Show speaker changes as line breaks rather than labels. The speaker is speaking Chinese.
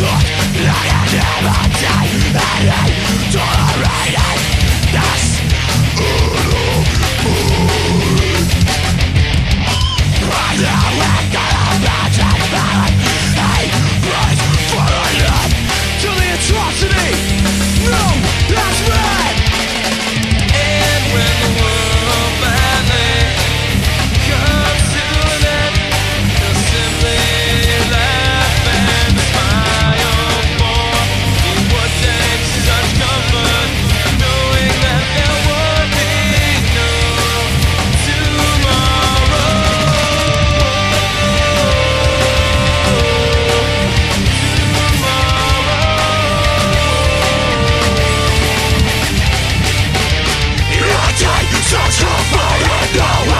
Never die, I am. Don't write it. That's. Ooh. to my window